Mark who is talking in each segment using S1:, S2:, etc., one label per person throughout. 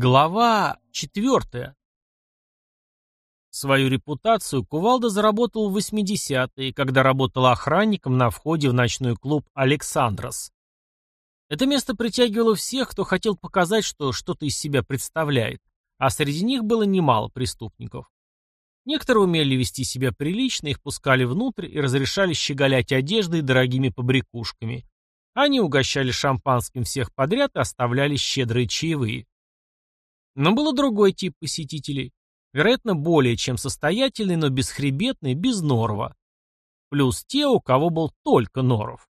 S1: Глава четвертая. Свою репутацию Кувалда заработал в 80-е, когда работал охранником на входе в ночной клуб «Александрос». Это место притягивало всех, кто хотел показать, что что-то из себя представляет, а среди них было немало преступников. Некоторые умели вести себя прилично, их пускали внутрь и разрешали щеголять одеждой и дорогими побрякушками. Они угощали шампанским всех подряд и оставляли щедрые чаевые. Но был другой тип посетителей. Вероятно, более чем состоятельный, но бесхребетный, без норва. Плюс те, у кого был только норов.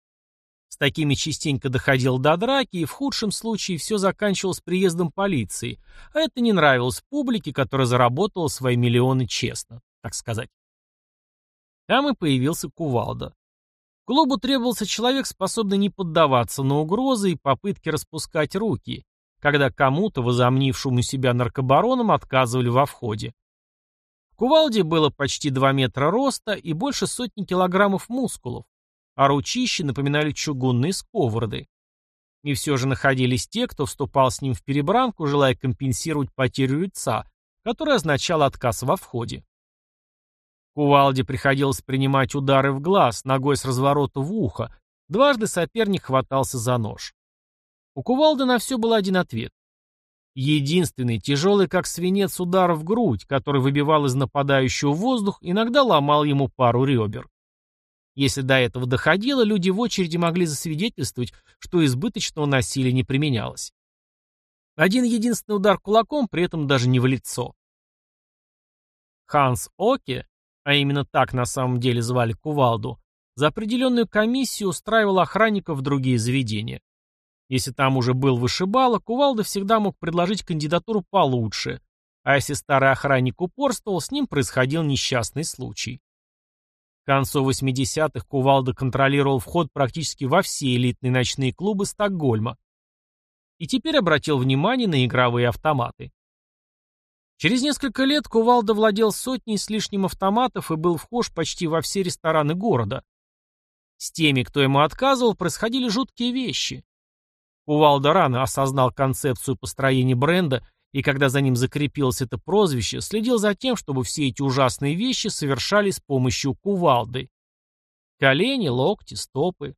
S1: С такими частенько доходил до драки, и в худшем случае все заканчивалось приездом полиции, а это не нравилось публике, которая заработала свои миллионы честно, так сказать. Там и появился Кувалда. Клубу требовался человек, способный не поддаваться на угрозы и попытки распускать руки, когда кому-то, возомнившему себя наркобароном, отказывали во входе. В кувалде было почти 2 метра роста и больше сотни килограммов мускулов, а ручищи напоминали чугунные сковороды. И все же находились те, кто вступал с ним в перебранку, желая компенсировать потерю лица, которая означала отказ во входе. Кувалде приходилось принимать удары в глаз, ногой с разворота в ухо, дважды соперник хватался за нож. У Кувалды на все был один ответ. Единственный, тяжелый как свинец удар в грудь, который выбивал из нападающего воздух, иногда ломал ему пару ребер. Если до этого доходило, люди в очереди могли засвидетельствовать, что избыточного насилия не применялось. Один единственный удар кулаком, при этом даже не в лицо. Ханс Оке, а именно так на самом деле звали Кувалду, за определенную комиссию устраивал охранников в другие заведения. Если там уже был вышибало, Кувалда всегда мог предложить кандидатуру получше, а если старый охранник упорствовал, с ним происходил несчастный случай. К концу 80-х Кувалда контролировал вход практически во все элитные ночные клубы Стокгольма. И теперь обратил внимание на игровые автоматы. Через несколько лет Кувалда владел сотней с лишним автоматов и был вхож почти во все рестораны города. С теми, кто ему отказывал, происходили жуткие вещи. Кувалда рано осознал концепцию построения бренда и когда за ним закрепилось это прозвище, следил за тем, чтобы все эти ужасные вещи совершались с помощью кувалды. Колени, локти, стопы.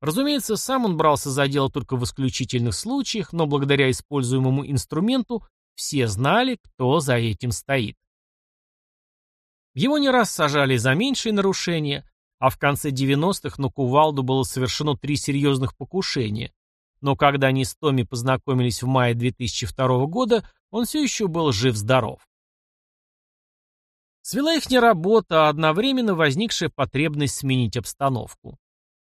S1: Разумеется, сам он брался за дело только в исключительных случаях, но благодаря используемому инструменту все знали, кто за этим стоит. Его не раз сажали за меньшие нарушения, а в конце 90-х на Кувалду было совершено три серьезных покушения, но когда они с Томми познакомились в мае 2002 года, он все еще был жив-здоров. Свела их не работа, а одновременно возникшая потребность сменить обстановку.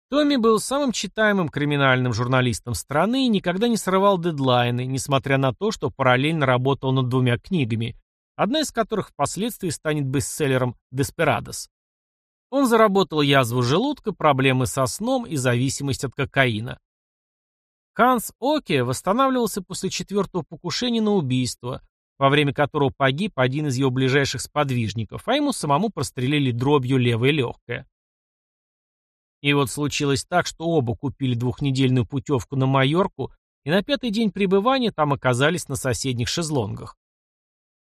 S1: Томми был самым читаемым криминальным журналистом страны и никогда не срывал дедлайны, несмотря на то, что параллельно работал над двумя книгами, одна из которых впоследствии станет бестселлером «Деспирадос». Он заработал язву желудка, проблемы со сном и зависимость от кокаина. Ханс Оке восстанавливался после четвертого покушения на убийство, во время которого погиб один из его ближайших сподвижников, а ему самому прострелили дробью левое легкое. И вот случилось так, что оба купили двухнедельную путевку на Майорку и на пятый день пребывания там оказались на соседних шезлонгах.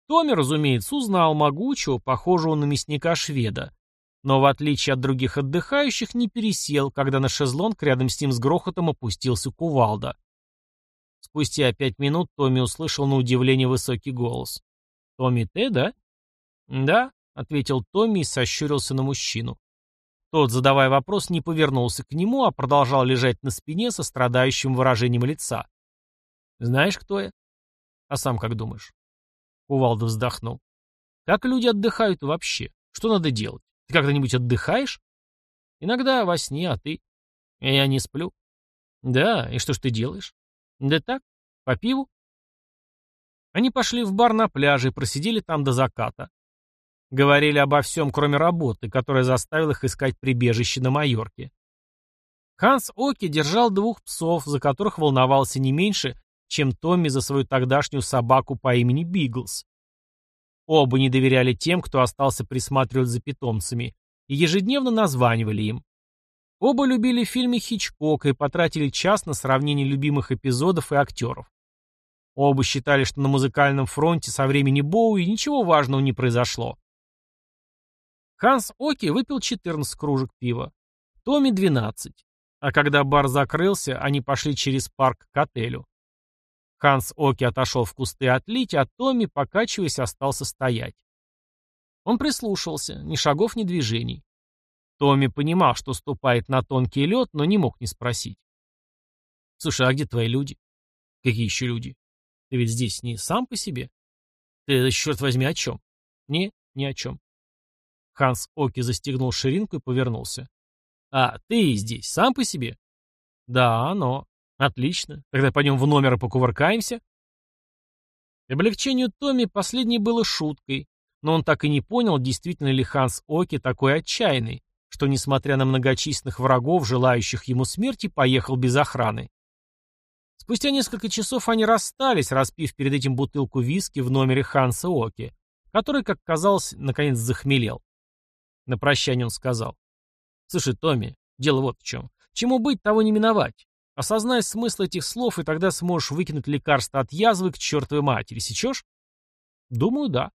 S1: Томми, разумеется, узнал могучего, похожего на мясника-шведа, но в отличие от других отдыхающих не пересел, когда на шезлонг рядом с ним с грохотом опустился кувалда. Спустя пять минут Томми услышал на удивление высокий голос. «Томми, ты, да?» «Да», — ответил Томми и сощурился на мужчину. Тот, задавая вопрос, не повернулся к нему, а продолжал лежать на спине со страдающим выражением лица. «Знаешь, кто я?» «А сам как думаешь?» Кувалда вздохнул. «Как люди отдыхают вообще? Что надо делать? Ты когда-нибудь отдыхаешь? Иногда во сне, а ты? Я не сплю. Да, и что ж ты делаешь? Да так, по пиву. Они пошли в бар на пляже и просидели там до заката. Говорили обо всем, кроме работы, которая заставила их искать прибежище на Майорке. Ханс Оки держал двух псов, за которых волновался не меньше, чем Томми за свою тогдашнюю собаку по имени Биглс. Оба не доверяли тем, кто остался присматривать за питомцами, и ежедневно названивали им. Оба любили фильмы Хичкока и потратили час на сравнение любимых эпизодов и актеров. Оба считали, что на музыкальном фронте со времени Боуи ничего важного не произошло. Ханс Оки выпил 14 кружек пива, Томми 12. А когда бар закрылся, они пошли через парк к отелю. Ханс Оки отошел в кусты отлить, а Томми, покачиваясь, остался стоять. Он прислушался, ни шагов, ни движений. Томми понимал, что ступает на тонкий лед, но не мог не спросить. «Слушай, а где твои люди?» «Какие еще люди? Ты ведь здесь не сам по себе?» «Ты, черт возьми, о чем?» «Не, ни о чем». Ханс Оки застегнул ширинку и повернулся. «А ты здесь сам по себе?» «Да, но...» Отлично. Тогда пойдем в номер и покувыркаемся. К облегчению Томми последнее было шуткой, но он так и не понял, действительно ли Ханс Оки такой отчаянный, что, несмотря на многочисленных врагов, желающих ему смерти, поехал без охраны. Спустя несколько часов они расстались, распив перед этим бутылку виски в номере Ханса Оки, который, как казалось, наконец захмелел. На прощание он сказал. «Слушай, Томми, дело вот в чем. Чему быть, того не миновать. Осознай смысл этих слов, и тогда сможешь выкинуть лекарство от язвы к чертовой матери. Сечешь? Думаю, да.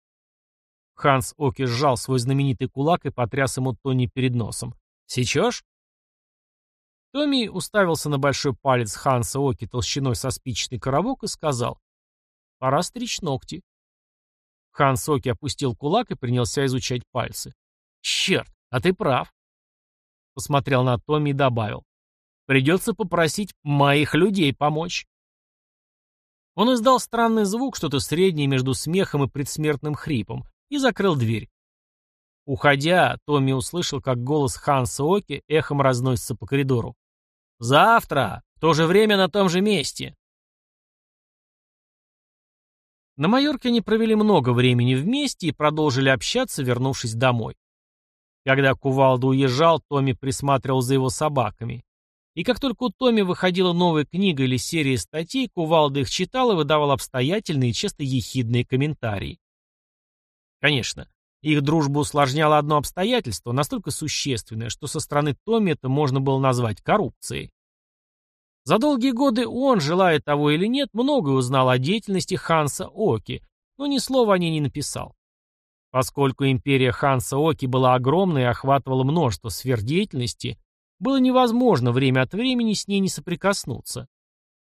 S1: Ханс Оки сжал свой знаменитый кулак и потряс ему Тони перед носом. Сечешь? Томми уставился на большой палец Ханса Оки толщиной со спичечный коробок и сказал. Пора стричь ногти. Ханс Оки опустил кулак и принялся изучать пальцы. Черт, а ты прав. Посмотрел на Томми и добавил. Придется попросить моих людей помочь. Он издал странный звук, что-то среднее между смехом и предсмертным хрипом, и закрыл дверь. Уходя, Томми услышал, как голос Ханса Оки эхом разносится по коридору. «Завтра! В то же время на том же месте!» На Майорке они провели много времени вместе и продолжили общаться, вернувшись домой. Когда Кувалда уезжал, Томми присматривал за его собаками. И как только у Томми выходила новая книга или серия статей, Кувалда их читал и выдавал обстоятельные и часто ехидные комментарии. Конечно, их дружбу усложняло одно обстоятельство, настолько существенное, что со стороны Томми это можно было назвать коррупцией. За долгие годы он, желая того или нет, многое узнал о деятельности Ханса Оки, но ни слова о ней не написал. Поскольку империя Ханса Оки была огромной и охватывала множество сфер деятельности, было невозможно время от времени с ней не соприкоснуться.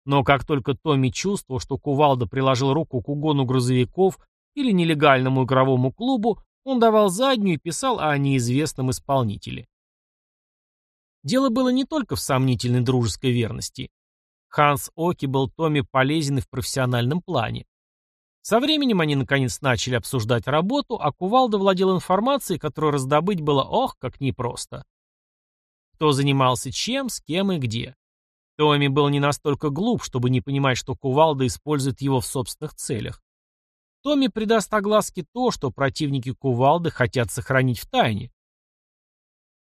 S1: Но как только Томми чувствовал, что Кувалда приложил руку к угону грузовиков или нелегальному игровому клубу, он давал заднюю и писал о неизвестном исполнителе. Дело было не только в сомнительной дружеской верности. Ханс Оки был Томми полезен и в профессиональном плане. Со временем они наконец начали обсуждать работу, а Кувалда владел информацией, которую раздобыть было ох, как непросто. Кто занимался чем, с кем и где. Томми был не настолько глуп, чтобы не понимать, что Кувалда использует его в собственных целях. Томми придаст огласке то, что противники Кувалды хотят сохранить в тайне.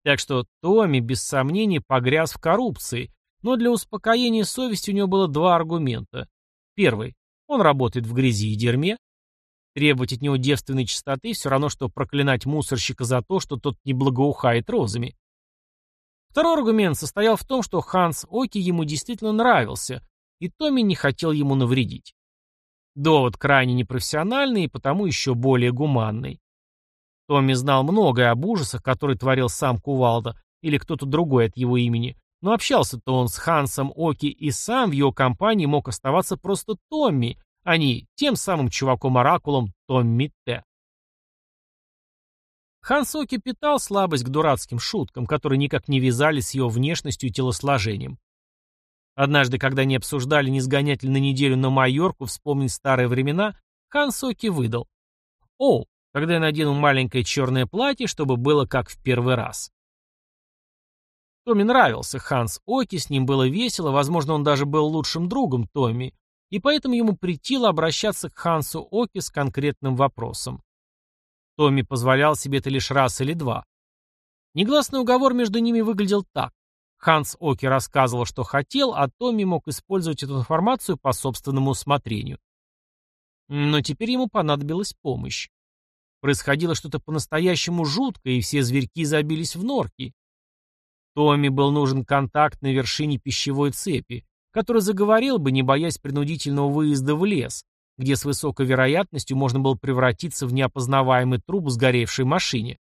S1: Так что Томми, без сомнений, погряз в коррупции, но для успокоения совести у него было два аргумента. Первый. Он работает в грязи и дерьме. Требовать от него девственной чистоты все равно, что проклинать мусорщика за то, что тот не благоухает розами. Второй аргумент состоял в том, что Ханс Оки ему действительно нравился, и Томми не хотел ему навредить. Довод крайне непрофессиональный и потому еще более гуманный. Томми знал многое об ужасах, которые творил сам Кувалда или кто-то другой от его имени, но общался-то он с Хансом Оки и сам в его компании мог оставаться просто Томми, а не тем самым чуваком-оракулом Томми Т. Хан Соки питал слабость к дурацким шуткам, которые никак не вязались с его внешностью и телосложением. Однажды, когда они обсуждали, не сгонять ли на неделю на Майорку, вспомнить старые времена, Хан Соки выдал. «О, когда я надену маленькое черное платье, чтобы было как в первый раз». Томми нравился Ханс Оки, с ним было весело, возможно, он даже был лучшим другом Томми, и поэтому ему претило обращаться к Хансу Оки с конкретным вопросом. Томми позволял себе это лишь раз или два. Негласный уговор между ними выглядел так. Ханс Оки рассказывал, что хотел, а Томми мог использовать эту информацию по собственному усмотрению. Но теперь ему понадобилась помощь. Происходило что-то по-настоящему жуткое, и все зверьки забились в норки. Томми был нужен контакт на вершине пищевой цепи, который заговорил бы, не боясь принудительного выезда в лес, где с высокой вероятностью можно было превратиться в неопознаваемый труп сгоревшей машине.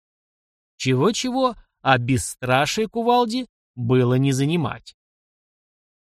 S1: Чего-чего, а бесстрашие кувалде было не занимать.